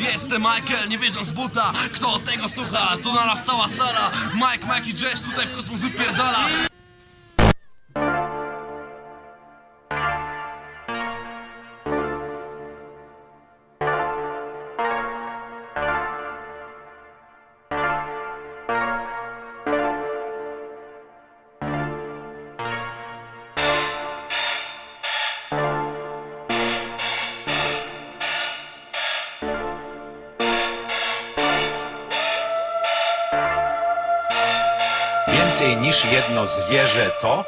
Jestem Michael, nie wierzę z buta. Kto tego słucha? Tu na nas cała sala. Mike, Mike i Jazz tutaj w kosmos wypierdala Więcej niż jedno zwierzę to?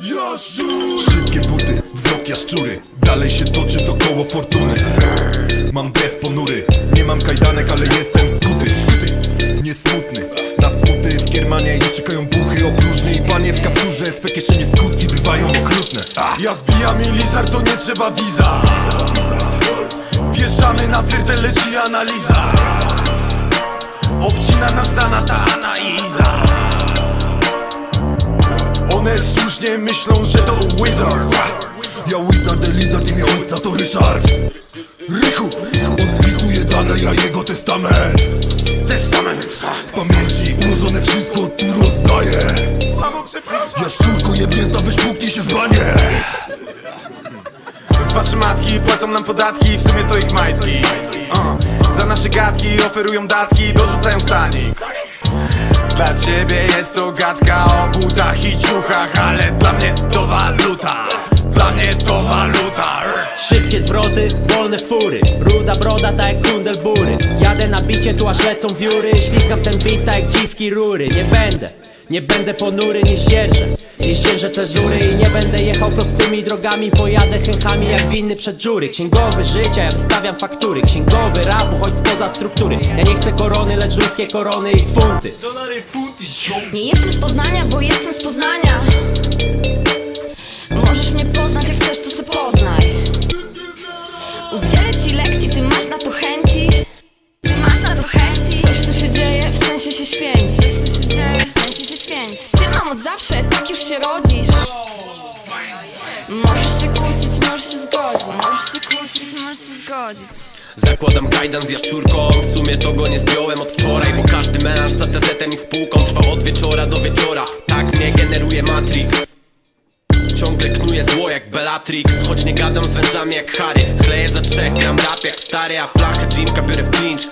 Jaszczur! Szybkie buty, wzrok jaszczury. Dalej się toczy to koło fortuny. Mam dres ponury. Nie mam kajdanek, ale jestem skuty Skuty, nie smutny Na smuty w Kiermanie już czekają buchy Opróżni i panie w kapturze Swe kieszenie skutki bywają okrutne. Ja wbijam i lizar, to nie trzeba wiza. Wjeżdżamy na firtel, leci analiza. Obcina nas dana ta analiza one słusznie myślą, że to wizard. Ja wizard, Elizard, imię ojca to Ryszard. Rychu, on spisuje dane, ja jego testament. Testament. W pamięci ułożone wszystko tu rozdaję. Ja szczurko jebnięta, weź puknij się w banie Wasze matki płacą nam podatki, w sumie to ich majtki. Uh. Za nasze gadki oferują datki, dorzucają stanik Dla ciebie jest to gadka o butach i ciuchach Ale dla mnie to waluta, dla mnie to waluta. Szybkie zwroty, wolne fury Ruda broda tak jak kundel bury. Jadę na bicie, tu aż lecą wióry. Ślizgam ten bit tak jak dziwki rury. Nie będę, nie będę ponury, nie ścieżę Nie cezury i nie będę jechał prostymi drogami. Pojadę chęchami jak winny przed jury. Księgowy życia, ja wystawiam faktury. Księgowy rapu, choć spoza struktury. Ja nie chcę korony, lecz ludzkie korony i funty. Nie jestem z Poznania, bo jestem z Poznania zawsze, tak już się rodzisz. Możesz się kłócić, możesz się zgodzić. Możesz się kłócić, możesz się zgodzić. Zakładam kajdan z jaszczurką W sumie to go nie zdjąłem od wczoraj Bo każdy melanż za TZ-em i spółką Trwa od wieczora do wieczora. Tak mnie generuje Matrix. Ciągle knuję zło jak Bellatrix. Choć nie gadam z wężami jak Harry. Chleję za trzech, gram rap jak stary A flachę Jimka biorę w clinch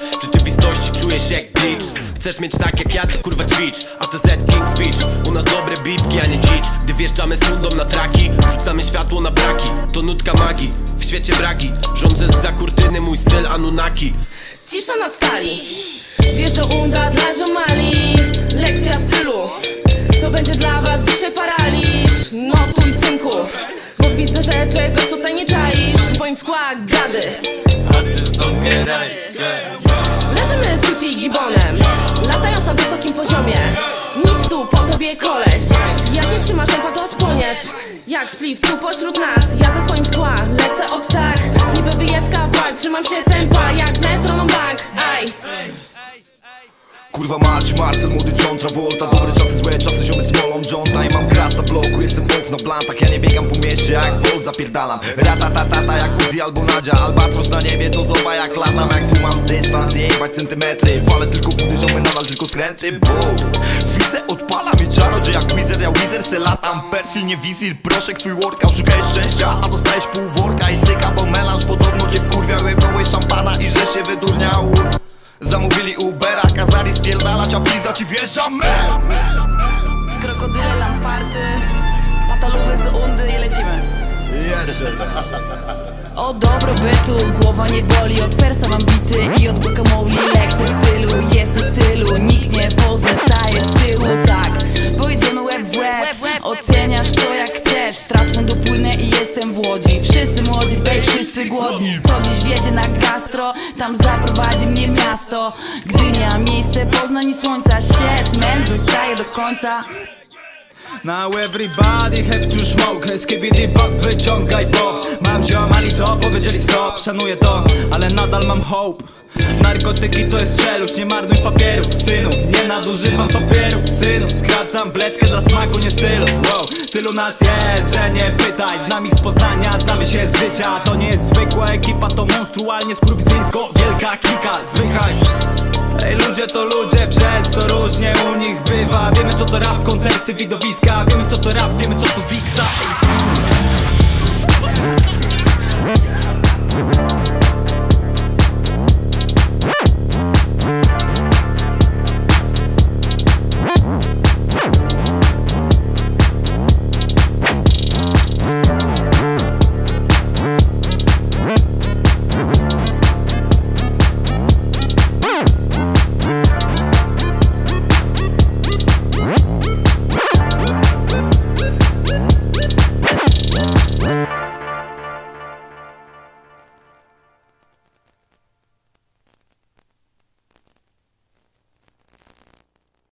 czuję się jak glitch. Chcesz mieć tak jak ja, to kurwa ćwicz. A to Z King Speech U nas dobre bipki, a nie dzicz Gdy wjeżdżamy z rundą na traki Rzucamy światło na braki. To nutka magii, w świecie bragi. Rządzę z kurtyny, mój styl Anunnaki. Cisza na sali. Wjeżdża unda dla ziomali Lekcja stylu. To będzie dla was dzisiaj paraliż. Notuj synku. Bo widzę, że czegoś tutaj nie czaisz. W skład gady. Leżymy z Gucci i gibonem. Latając na wysokim poziomie. Nic tu po tobie koleś. Jak nie trzymasz tempa to spłoniesz. Jak spliw tu pośród nas. Ja ze swoim skła lecę od tak. Niby wyjebka vibe Trzymam się tempa. Jak metronom bank Aj Kurwa mać, Marcel, młody John Travolta Dobre czasy, złe czasy, ziomy smolą Jonta I mam gras na bloku, jestem off na blantach Ja nie biegam po mieście, jak bol zapierdalam. Ratatatata jak Uzi albo Nadzia Albatros na niebie, to zoba jak latam Jak fumam dystans, jebać centymetry. Walę tylko wody, ziomy nadal tylko skręty Boost, widzę, odpalam i czarodziej jak Wizard Ja Wizard se latam, Persil nie wizir Proszek, twój workout, szukałeś szczęścia A dostajesz pół worka i styka Bo melanż podobno cię wkurwiał Łebnąłeś szampana i że się wydurniał Zamówili Ubera, kazali spierdalać, a pizda ci wjeżdża me Krokodyle, lamparty Pataluwy z undy i lecimy. Jeszcze O dobrobytu, głowa nie boli Od persa mam bity i od guacamole Lekcje stylu, jest na stylu Nikt nie pozostaje z tyłu, tak. Pójdziemy łeb w łeb Oceniasz to jak chcesz Tratwą dopłynę i głodni Co dziś na gastro Tam zaprowadzi mnie miasto. Gdynia, miejsce Poznań i słońca Shit, man, zostaje do końca. Now everybody have to smoke. Skibidi bop, wyciągaj pop Mam ziomali co powiedzieli stop. Szanuję to, ale nadal mam hope Narkotyki to jest czeluść, nie marnuj papieru Synu, nie nadużywam papieru Synu, skracam bledkę dla smaku, nie stylu. Wow, tylu nas jest, że nie pytaj. Znam ich z Poznania, znamy się z życia. To nie jest zwykła ekipa, to monstrualnie skurwisyńsko Wielka klika, zwychaj. Ej ludzie to ludzie, przez co różnie u nich bywa. Wiemy co to rap, koncerty, widowiska. Wiemy co to rap, wiemy co to wiksa